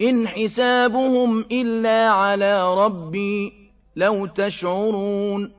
إِنْ حِسَابُهُمْ إِلَّا عَلَىٰ رَبِّي ۖ لَوْ تَشْعُرُونَ